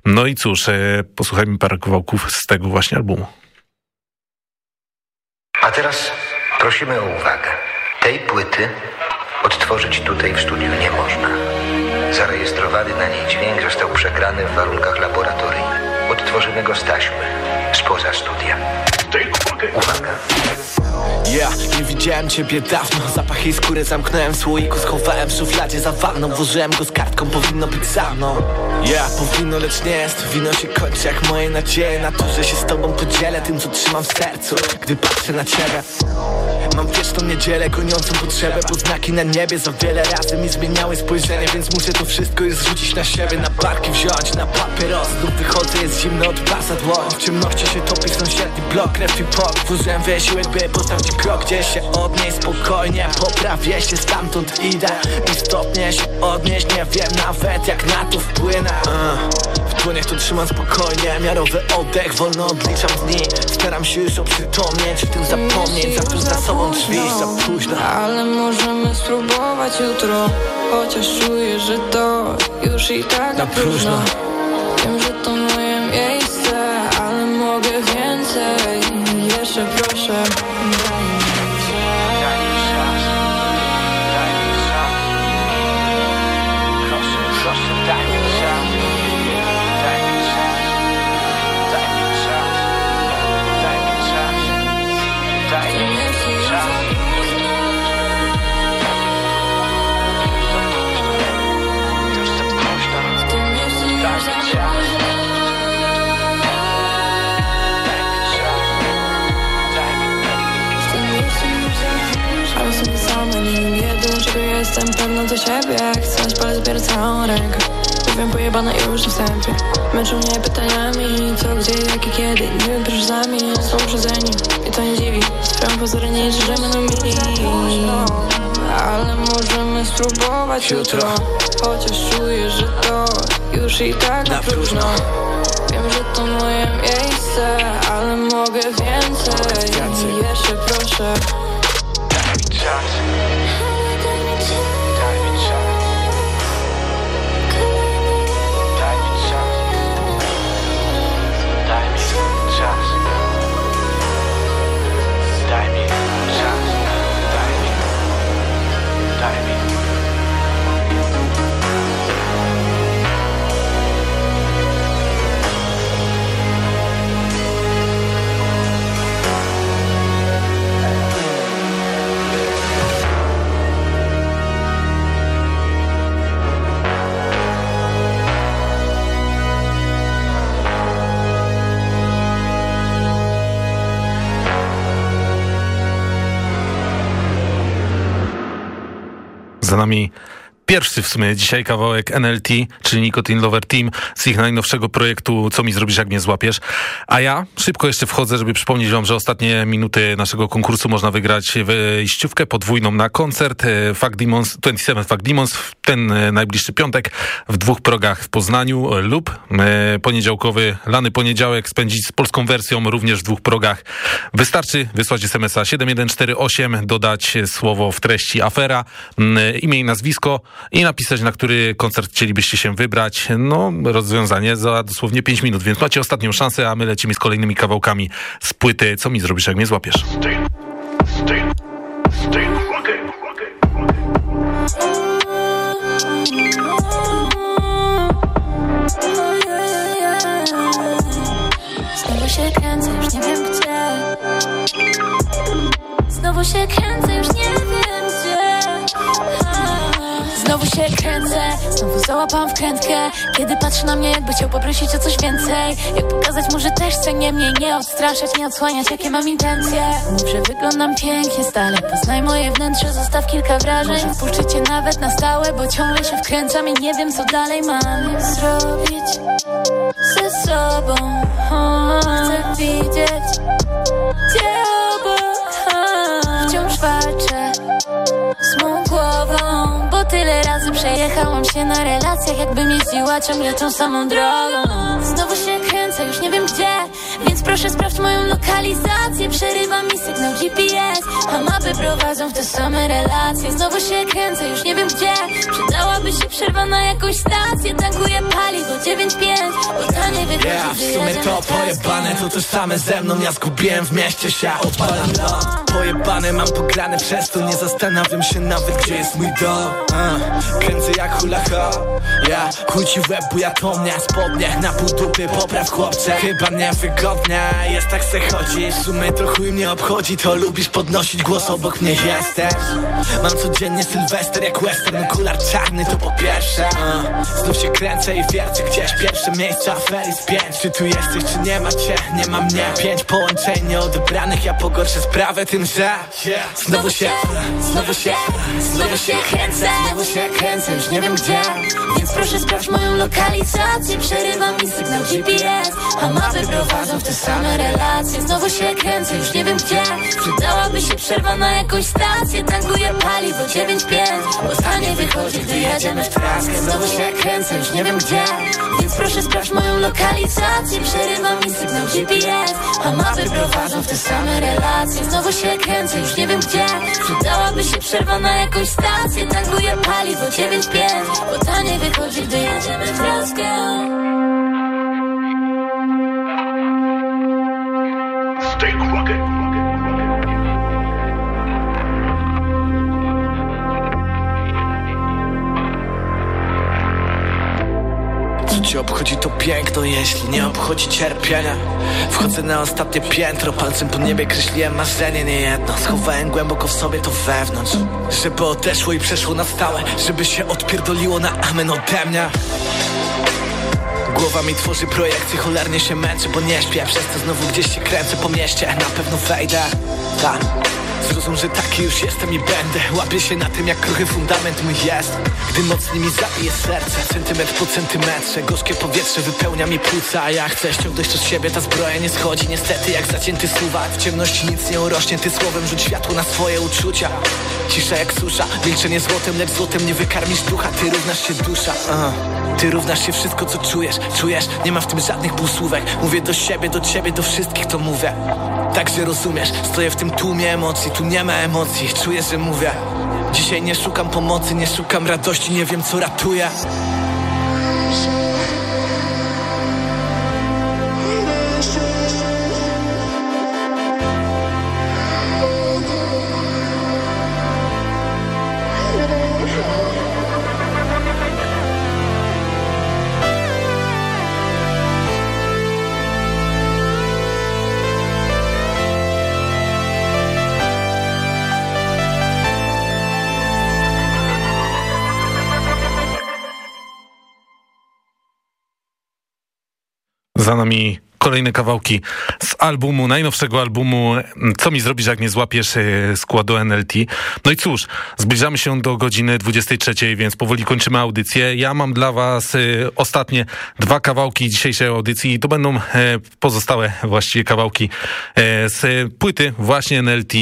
Speaker 9: No i cóż, y, posłuchajmy parę kawałków z tego właśnie albumu.
Speaker 16: A teraz prosimy o uwagę. Tej płyty odtworzyć tutaj w studiu nie można. Zarejestrowany na niej dźwięk został przegrany w warunkach laboratoryjnych. Odtworzymy go z taśmy, spoza studia. Uwaga.
Speaker 17: Ja nie widziałem ciebie dawno. Zapach jej skóry zamknąłem w słoiku Schowałem w szufladzie za wanną Włożyłem go z kartką, powinno być za mną. Ja powinno, lecz nie jest. Wino się kończy jak moje nadzieje. Na to, że się z tobą podzielę Tym, co trzymam w sercu. Gdy patrzę na ciebie Mam wieczną niedzielę goniącą potrzebę. Bo znaki na niebie za wiele razy mi zmieniały spojrzenie Więc muszę to wszystko już zrzucić na siebie. Na barki wziąć, na papieros Znów wychodzę, jest zimno od basa dłoń. W ciemności się topi sąsiedni blok, krew i pot. Włożyłem wysiłek, by postawić krok Gdzieś się odnieść spokojnie Poprawię się, stamtąd idę. Istotnie się odnieść, nie wiem nawet jak na to wpłynę. W dłoniach to trzymam spokojnie Miarowy oddech, wolno odliczam dni. Staram się już oprzytomnieć, w tym zapomnieć Zamknąć za sobą drzwi, za późno.
Speaker 18: Ale możemy spróbować jutro Chociaż czuję, że to już i tak na próżno. Wiem, że to moje miejsce Ale mogę więcej. Jeszcze proszę jestem pewna do siebie mieć palec całą rękę. Powiem pojebane już na wstępie Męczą mnie pytaniami Co, gdzie, jak i kiedy. Nie proszę sami Są uprzedzeni I to nie dziwi. Sprawiam pozory nie żyjemy na mili Ale możemy spróbować jutro. Chociaż czuję, że to już i tak na próżno. Wiem, że to moje miejsce Ale mogę więcej. Jeszcze proszę
Speaker 9: Za nami pierwszy w sumie dzisiaj kawałek NLT, czyli Nicotine Lover Team z ich najnowszego projektu Co mi zrobisz, jak mnie złapiesz. A ja szybko jeszcze wchodzę, żeby przypomnieć wam, że ostatnie minuty naszego konkursu można wygrać wejściówkę podwójną na koncert e, Fuck Demons, 27 Fuck Demons w ten e, najbliższy piątek w dwóch progach w Poznaniu e, lub poniedziałkowy, lany poniedziałek spędzić z polską wersją również w dwóch progach. Wystarczy wysłać SMS-a 7148, dodać słowo w treści afera, imię i nazwisko i napisać, na który koncert chcielibyście się wybrać. No, rozwiązanie za dosłownie 5 minut, więc macie ostatnią szansę, a my lecimy z kolejnymi kawałkami z płyty. Co mi zrobisz, jak mnie złapiesz?
Speaker 19: Znowu się kręcę, już nie wiem gdzie. Znowu się kręcę, już nie wiem gdzie Znowu się kręcę, znowu załapam wkrętkę Kiedy patrzy na mnie jakby chciał poprosić o coś więcej. Jak pokazać mu, że też cenię mnie Nie odstraszać, nie odsłaniać jakie mam intencje. Mów, że wyglądam pięknie stale Poznaj moje wnętrze, zostaw kilka wrażeń. Wpuszczę cię nawet na stałe Bo ciągle się wkręcam i nie wiem co dalej mam. Zrobić ze sobą. Chcę widzieć cię obok. Wciąż walczę z mą głową tyle razy przejechałam się na relacjach Jakbym jeździła ciągle tą samą drogą. Znowu się kręcę, już nie wiem gdzie proszę sprawdź moją lokalizację. Przerywa mi sygnał GPS A mapy prowadzą w te same relacje. Znowu się kręcę, już nie wiem gdzie. Przydałaby się przerwa na jakąś stację. Tankuję paliwo 9,5 Bo taniej wychodzi
Speaker 17: Yeah, w sumie to pojebane to też same ze mną. Ja zgubiłem w mieście się, odpalam lot Pojebane mam pograne przez to Nie zastanawiam się nawet gdzie jest mój dom. Uh, Kręcę jak hula hop Yeah, chuj ci w łeb, bo ja to mnie spodnie Na pół dupy popraw chłopcze. Chyba niewygodnie Jest tak se chodzi, w sumie to chuj mnie obchodzi. To lubisz podnosić głos obok mnie jesteś. Mam codziennie sylwester jak western Okular czarny to po pierwsze. Znów się kręcę i wiercę gdzieś Pierwsze miejsce afery pięć. Czy tu jesteś, czy nie ma cię, nie ma mnie Pięć połączeń nieodebranych Ja pogorszę sprawę tym, że Znowu się, znowu się, znowu się kręcę Znowu się kręcę, już nie wiem gdzie.
Speaker 19: Więc proszę sprawdź moją lokalizację Przerywa mi sygnał GPS A mapy prowadzą w te same relacje. Znowu się kręcę, już nie wiem gdzie. Przydałaby się przerwa na jakąś stację. Tankuję paliwo 9,5 Bo stanie wychodzi, gdy jedziemy w traskę. Znowu się kręcę, już nie wiem gdzie. Więc proszę sprawdź moją lokalizację. Przerywa mi sygnał GPS A mapy prowadzą w te same relacje. Znowu się kręcę, już nie wiem gdzie. Przydałaby się przerwa na jakąś stację. Tankuję paliwo 9,5 Bo taniej wychodzi, gdy jedziemy w traskę
Speaker 10: Stay crooked.
Speaker 17: Obchodzi to piękno, jeśli nie obchodzi cierpienia? Wchodzę na ostatnie piętro, palcem po niebie kreśliłem marzenie. Nie jedno Schowałem głęboko w sobie to wewnątrz Żeby odeszło i przeszło na stałe Żeby się odpierdoliło na amen ode mnie Głowa mi tworzy projekcje, cholernie się męczy, bo nie śpię. Przez to znowu gdzieś się kręcę po mieście, na pewno wejdę Tam Zrozum, że taki już jestem i będę. Łapię się na tym, jak kruchy fundament mój jest. Gdy mocniej mi zabije serce Centymetr po centymetrze. Gorzkie powietrze wypełnia mi płuca A ja chcę ściągnąć to z siebie. Ta zbroja nie schodzi niestety jak zacięty suwak. W ciemności nic nie urośnie Ty słowem rzuć światło na swoje uczucia. Cisza jak susza Milczenie złotem, lecz złotem nie wykarmisz ducha. Ty równasz się dusza. Uh. Ty równasz się wszystko co czujesz. Czujesz, nie ma w tym żadnych półsłówek Mówię do siebie, do ciebie, do wszystkich to mówię Także rozumiesz, stoję w tym tłumie emocji. Tu nie ma emocji, czuję, że mówię. Dzisiaj nie szukam pomocy, nie szukam radości. Nie wiem co ratuje
Speaker 9: nami kolejne kawałki z albumu, najnowszego albumu Co mi zrobisz, jak nie złapiesz e, składu NLT. No i cóż, zbliżamy się do godziny 23, więc powoli kończymy audycję. Ja mam dla was e, ostatnie dwa kawałki dzisiejszej audycji i to będą e, pozostałe właściwie kawałki z płyty właśnie NLT,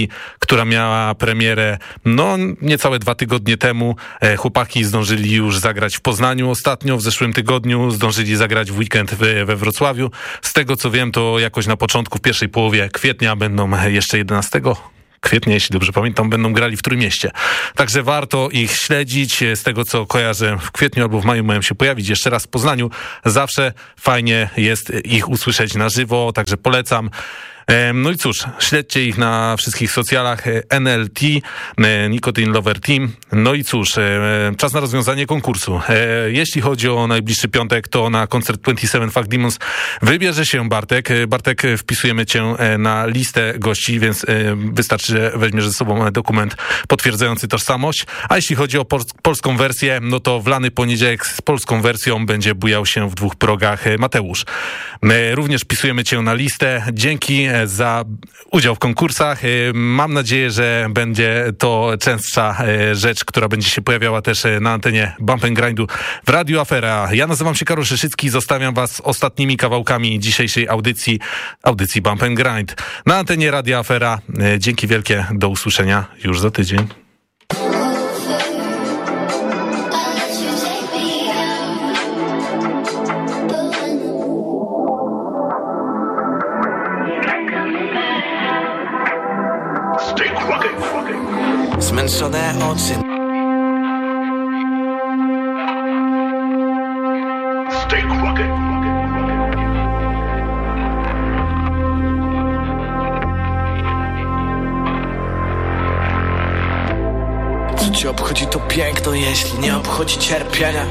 Speaker 9: która miała premierę no niecałe dwa tygodnie temu. Chłopaki zdążyli już zagrać w Poznaniu ostatnio, w zeszłym tygodniu, zdążyli zagrać w weekend we Wrocławiu. Z tego co wiem, to jakoś na początku, w pierwszej połowie kwietnia będą jeszcze 11 kwietnia, jeśli dobrze pamiętam, będą grali w Trójmieście. Także warto ich śledzić. Z tego, co kojarzę, w kwietniu albo w maju mają się pojawić jeszcze raz w Poznaniu. Zawsze fajnie jest ich usłyszeć na żywo, także polecam. No i cóż, śledźcie ich na wszystkich socjalach NLT, Nicotine Lover Team. No i cóż, czas na rozwiązanie konkursu. Jeśli chodzi o najbliższy piątek, to na koncert 27 Fuck Demons wybierze się Bartek. Bartek, wpisujemy cię na listę gości, więc wystarczy, że weźmiesz ze sobą dokument potwierdzający tożsamość. A jeśli chodzi o polską wersję, no to w lany poniedziałek z polską wersją będzie bujał się w dwóch progach Mateusz. Również wpisujemy cię na listę. Dzięki za udział w konkursach. Y, mam nadzieję, że będzie to częstsza y, rzecz, która będzie się pojawiała też y, na antenie Bump Grindu w Radio Afera. Ja nazywam się Karol Szyszycki, zostawiam was ostatnimi kawałkami dzisiejszej audycji, audycji Bump Grind na antenie Radio Afera. Dzięki wielkie, do usłyszenia już za tydzień.
Speaker 10: Crooked.
Speaker 17: Co cię obchodzi to piękno, jeśli nie obchodzi cierpienia?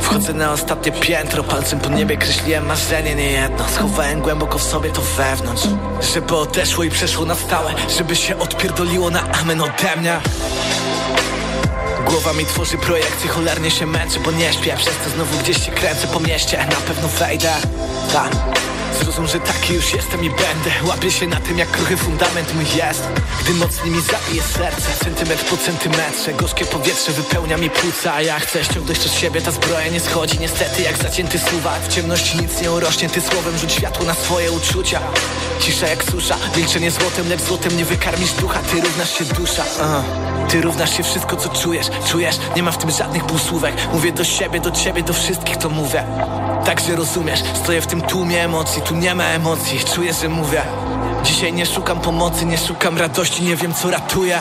Speaker 17: Wchodzę na ostatnie piętro, palcem po niebie kreśliłem marzenie. Nie jedno Schowałem głęboko w sobie to wewnątrz. Żeby odeszło i przeszło na stałe. Żeby się odpierdoliło na amen ode mnie Głowa mi tworzy projekcje, cholernie się męczę, bo nie śpię. Przez to znowu gdzieś się kręcę po mieście, na pewno wejdę. Tam Zrozum, że taki już jestem i będę. Łapię się na tym, jak kruchy fundament mój jest. Gdy mocniej mi zabije serce Centymetr po centymetrze. Gorzkie powietrze wypełnia mi płuca ja chcę ściągnąć od siebie. Ta zbroja nie schodzi niestety jak zacięty suwak. W ciemności nic nie urośnie Ty słowem rzuć światło na swoje uczucia. Cisza jak susza Milczenie złotem, lecz złotem nie wykarmisz ducha. Ty równasz się dusza. Uh. Ty równasz się wszystko co czujesz. Czujesz? Nie ma w tym żadnych półsłówek. Mówię do siebie, do ciebie, do wszystkich to mówię Także rozumiesz. Stoję w tym tłumie emocji. Tu nie ma emocji. Czuję, że mówię. Dzisiaj nie szukam pomocy Nie szukam radości. Nie wiem co ratuje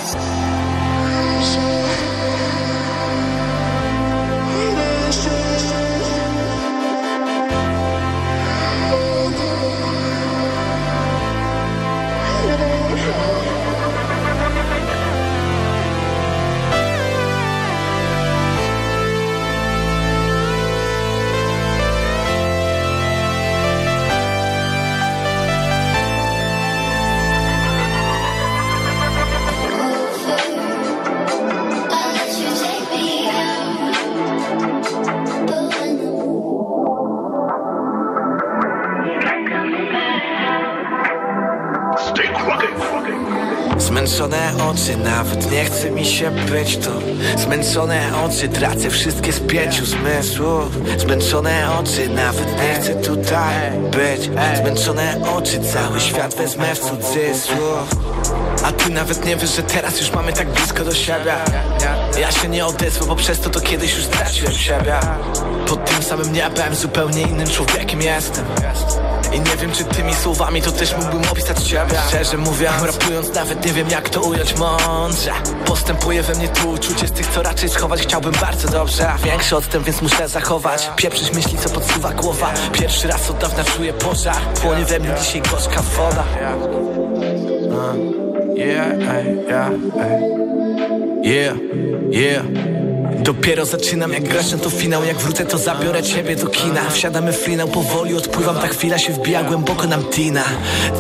Speaker 17: Zmęczone oczy, tracę wszystkie z pięciu zmysłów. Zmęczone oczy, nawet nie chcę tutaj być. Zmęczone oczy, cały świat wezmę w cudzysłów. A ty nawet nie wiesz, że teraz już mamy tak blisko do siebie. Ja się nie odezwę, bo przez to to kiedyś już straciłem siebie. Pod tym samym niebem, zupełnie innym człowiekiem jestem i nie wiem, czy tymi słowami to też mógłbym opisać ciebie Szczerze mówiąc, rapując nawet nie wiem jak to ująć mądrze. Postępuje we mnie tu uczucie z tych, co raczej schować chciałbym bardzo dobrze. Większy odstęp, więc muszę zachować. Pieprzyć myśli, co podsuwa głowa. Pierwszy raz od dawna czuję pożar. Płonie we mnie dzisiaj gorzka woda. Yeah, yeah. Yeah, yeah Dopiero zaczynam jak grać, to finał. Jak wrócę to zabiorę ciebie do kina. Wsiadamy w finał, powoli odpływam. Ta chwila się wbija głęboko nam Tina.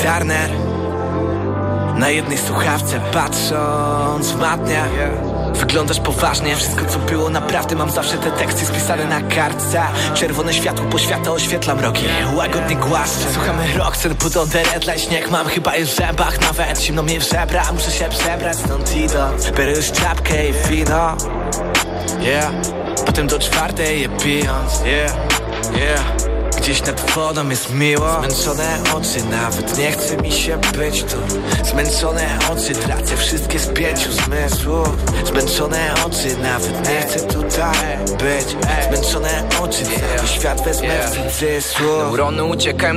Speaker 17: Turner Na jednej słuchawce patrząc matnia Wyglądasz poważnie, wszystko co było naprawdę Mam zawsze te teksty spisane na kartce. Czerwone światło po świata oświetla mroki. Łagodnie głaszczę Słuchamy Roxen, put on the red light Śnieg mam. Chyba już w zębach Nawet. Zimno mnie w żebra Muszę się przebrać, stąd idę Biorę już czapkę i wino Yeah, potem do czwartej je pijąc. Yeah, yeah Gdzieś nad wodą jest miło. Zmęczone oczy, nawet nie chce mi się być tu. Zmęczone oczy, tracę wszystkie z pięciu zmysłów. Zmęczone oczy, nawet nie chcę tutaj być. Zmęczone oczy, cały świat wezmę w cudzysłów.
Speaker 20: Neurony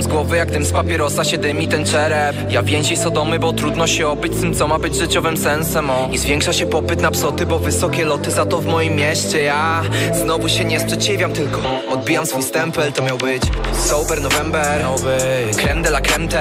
Speaker 20: z głowy jak dym z papierosa się dymi ten czerep. Ja więzi Sodomy, bo trudno się obyć z tym co ma być życiowym sensem o. I zwiększa się popyt na psoty, bo wysokie loty za to w moim mieście Ja. Znowu się nie sprzeciwiam, tylko odbijam swój stempel To miał być Sober November. Creme de la creme